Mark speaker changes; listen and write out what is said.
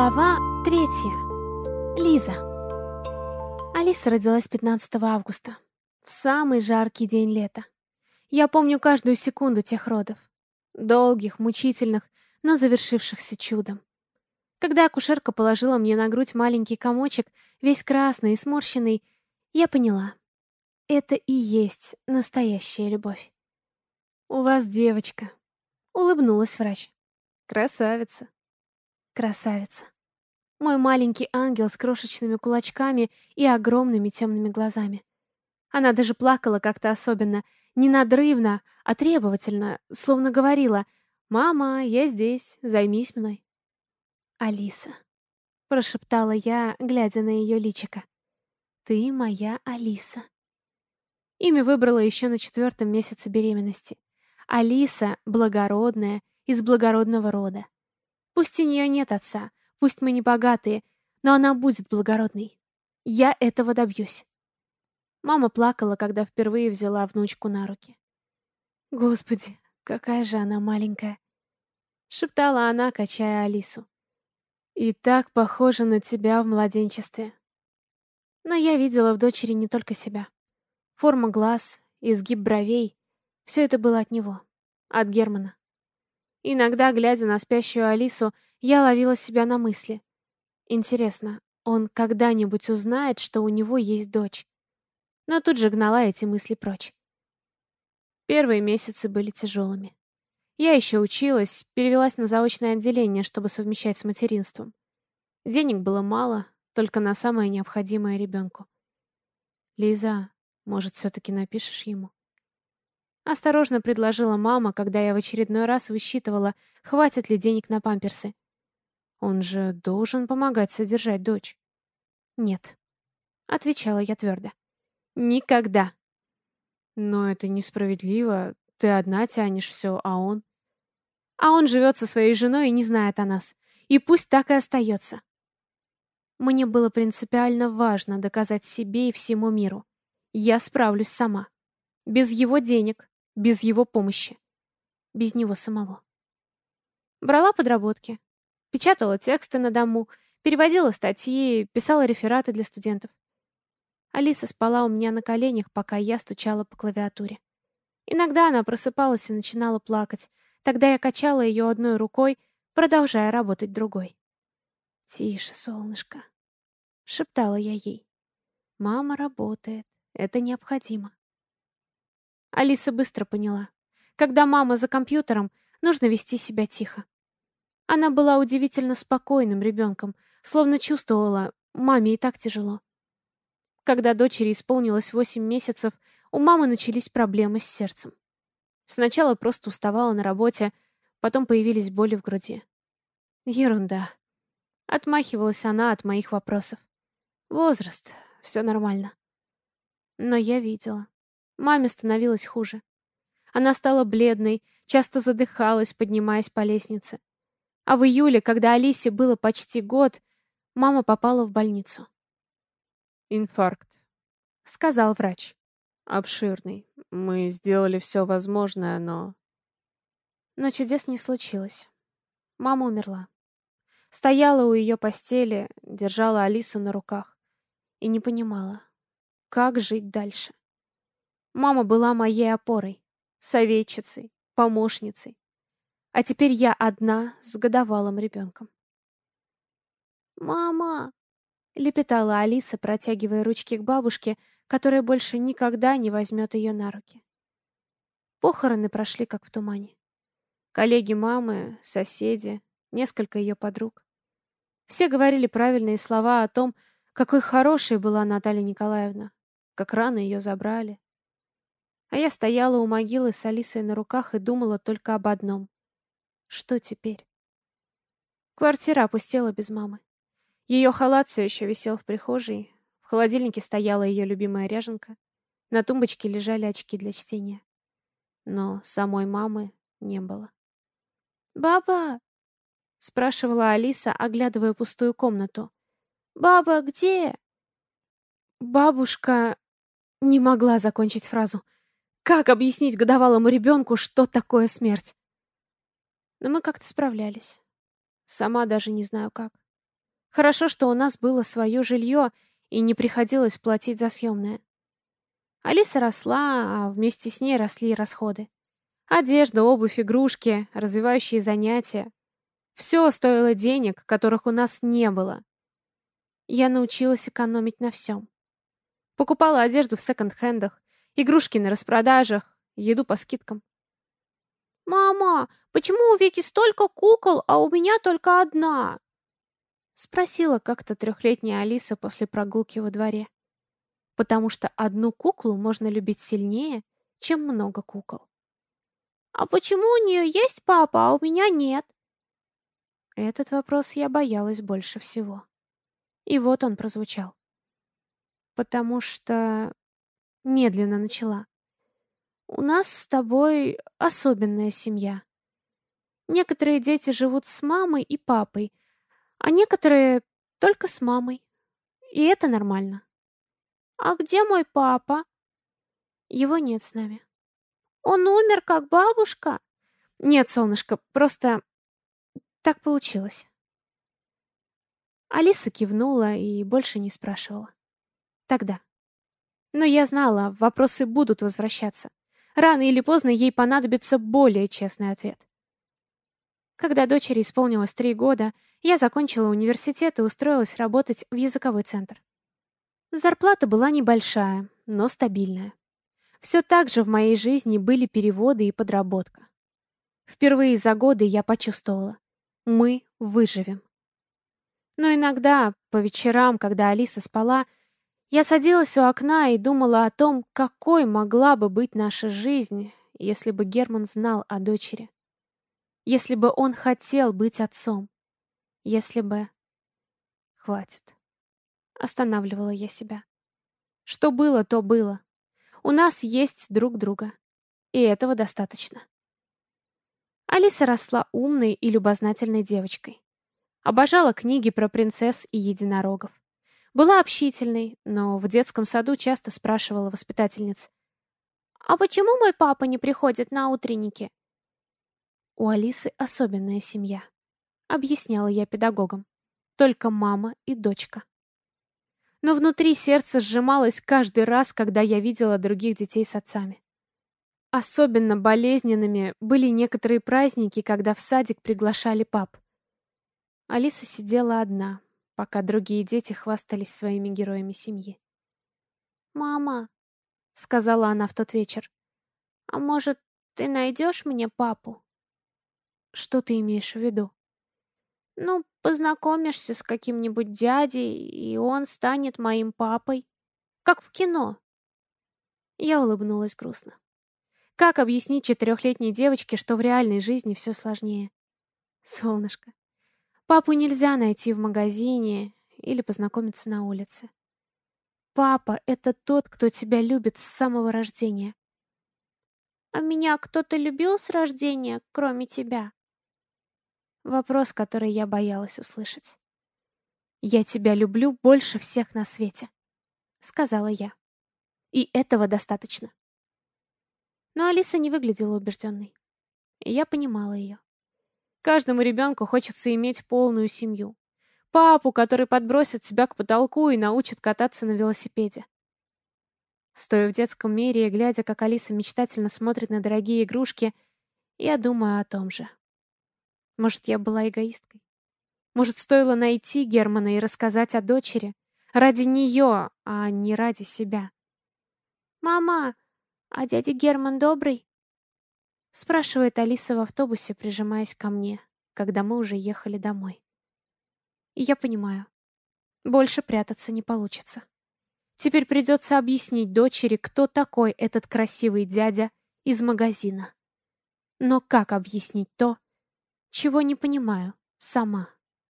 Speaker 1: Глава третья. Лиза. Алиса родилась 15 августа, в самый жаркий день лета. Я помню каждую секунду тех родов. Долгих, мучительных, но завершившихся чудом. Когда акушерка положила мне на грудь маленький комочек, весь красный и сморщенный, я поняла. Это и есть настоящая любовь. «У вас девочка», — улыбнулась врач. «Красавица». Красавица. Мой маленький ангел с крошечными кулачками и огромными темными глазами. Она даже плакала как-то особенно, не надрывно, а требовательно, словно говорила «Мама, я здесь, займись мной». «Алиса», — прошептала я, глядя на ее личико. «Ты моя Алиса». Имя выбрала еще на четвертом месяце беременности. Алиса — благородная, из благородного рода. Пусть у нее нет отца, пусть мы не богатые, но она будет благородной. Я этого добьюсь. Мама плакала, когда впервые взяла внучку на руки. «Господи, какая же она маленькая!» Шептала она, качая Алису. «И так похожа на тебя в младенчестве». Но я видела в дочери не только себя. Форма глаз, изгиб бровей — все это было от него, от Германа. Иногда, глядя на спящую Алису, я ловила себя на мысли. Интересно, он когда-нибудь узнает, что у него есть дочь? Но тут же гнала эти мысли прочь. Первые месяцы были тяжелыми. Я еще училась, перевелась на заочное отделение, чтобы совмещать с материнством. Денег было мало, только на самое необходимое ребенку. «Лиза, может, все-таки напишешь ему?» Осторожно предложила мама, когда я в очередной раз высчитывала, хватит ли денег на памперсы. Он же должен помогать содержать дочь. Нет. Отвечала я твердо. Никогда. Но это несправедливо. Ты одна тянешь все, а он... А он живет со своей женой и не знает о нас. И пусть так и остается. Мне было принципиально важно доказать себе и всему миру. Я справлюсь сама. Без его денег, без его помощи. Без него самого. Брала подработки. Печатала тексты на дому, переводила статьи, писала рефераты для студентов. Алиса спала у меня на коленях, пока я стучала по клавиатуре. Иногда она просыпалась и начинала плакать. Тогда я качала ее одной рукой, продолжая работать другой. «Тише, солнышко», — шептала я ей. «Мама работает. Это необходимо». Алиса быстро поняла. Когда мама за компьютером, нужно вести себя тихо. Она была удивительно спокойным ребенком, словно чувствовала, маме и так тяжело. Когда дочери исполнилось восемь месяцев, у мамы начались проблемы с сердцем. Сначала просто уставала на работе, потом появились боли в груди. Ерунда. Отмахивалась она от моих вопросов. Возраст, все нормально. Но я видела. Маме становилось хуже. Она стала бледной, часто задыхалась, поднимаясь по лестнице. А в июле, когда Алисе было почти год, мама попала в больницу.
Speaker 2: «Инфаркт», — сказал врач. «Обширный. Мы сделали все возможное, но...»
Speaker 1: Но чудес не случилось. Мама умерла. Стояла у ее постели, держала Алису на руках и не понимала, как жить дальше. Мама была моей опорой, советчицей, помощницей. А теперь я одна с годовалым ребенком. «Мама!» — лепетала Алиса, протягивая ручки к бабушке, которая больше никогда не возьмет ее на руки. Похороны прошли как в тумане. Коллеги мамы, соседи, несколько ее подруг. Все говорили правильные слова о том, какой хорошей была Наталья Николаевна, как рано ее забрали, а я стояла у могилы с Алисой на руках и думала только об одном. Что теперь? Квартира опустела без мамы. Ее халат все еще висел в прихожей. В холодильнике стояла ее любимая ряженка. На тумбочке лежали очки для чтения. Но самой мамы не было. «Баба!» — спрашивала Алиса, оглядывая пустую комнату. «Баба, где?» Бабушка не могла закончить фразу. Как объяснить годовалому ребенку, что такое смерть? Но мы как-то справлялись. Сама даже не знаю как. Хорошо, что у нас было свое жилье и не приходилось платить за съемное. Алиса росла, а вместе с ней росли расходы. Одежда, обувь, игрушки, развивающие занятия. Все стоило денег, которых у нас не было. Я научилась экономить на всем. Покупала одежду в секонд-хендах, игрушки на распродажах, еду по скидкам. «Мама, почему у Вики столько кукол, а у меня только одна?» Спросила как-то трехлетняя Алиса после прогулки во дворе. Потому что одну куклу можно любить сильнее, чем много кукол. «А почему у нее есть папа, а у меня нет?» Этот вопрос я боялась больше всего. И вот он прозвучал. Потому что... Медленно начала. У нас с тобой особенная семья. Некоторые дети живут с мамой и папой, а некоторые только с мамой. И это нормально. А где мой папа? Его нет с нами. Он умер, как бабушка? Нет, солнышко, просто так получилось. Алиса кивнула и больше не спрашивала. Тогда. Но я знала, вопросы будут возвращаться. Рано или поздно ей понадобится более честный ответ. Когда дочери исполнилось три года, я закончила университет и устроилась работать в языковой центр. Зарплата была небольшая, но стабильная. Все так же в моей жизни были переводы и подработка. Впервые за годы я почувствовала. Мы выживем. Но иногда, по вечерам, когда Алиса спала, я садилась у окна и думала о том, какой могла бы быть наша жизнь, если бы Герман знал о дочери. Если бы он хотел быть отцом. Если бы... Хватит. Останавливала я себя. Что было, то было. У нас есть друг друга. И этого достаточно. Алиса росла умной и любознательной девочкой. Обожала книги про принцесс и единорогов. Была общительной, но в детском саду часто спрашивала воспитательниц. «А почему мой папа не приходит на утренники?» «У Алисы особенная семья», — объясняла я педагогам. «Только мама и дочка». Но внутри сердце сжималось каждый раз, когда я видела других детей с отцами. Особенно болезненными были некоторые праздники, когда в садик приглашали пап. Алиса сидела одна, пока другие дети хвастались своими героями семьи. «Мама», — сказала она в тот вечер, — «а может, ты найдешь мне папу?» «Что ты имеешь в виду?» «Ну, познакомишься с каким-нибудь дядей, и он станет моим папой, как в кино». Я улыбнулась грустно. Как объяснить четырехлетней девочке, что в реальной жизни все сложнее? Солнышко, Папу нельзя найти в магазине или познакомиться на улице. Папа — это тот, кто тебя любит с самого рождения. А меня кто-то любил с рождения, кроме тебя? Вопрос, который я боялась услышать. «Я тебя люблю больше всех на свете», — сказала я. И этого достаточно. Но Алиса не выглядела убежденной. И я понимала ее. Каждому ребенку хочется иметь полную семью. Папу, который подбросит себя к потолку и научит кататься на велосипеде. Стоя в детском мире и глядя, как Алиса мечтательно смотрит на дорогие игрушки, я думаю о том же. Может, я была эгоисткой? Может, стоило найти Германа и рассказать о дочери? Ради нее, а не ради себя. «Мама, а дядя Герман добрый?» Спрашивает Алиса в автобусе, прижимаясь ко мне, когда мы уже ехали домой. И я понимаю, больше прятаться не получится. Теперь придется объяснить дочери, кто такой этот красивый дядя из магазина. Но как объяснить то, чего не понимаю сама?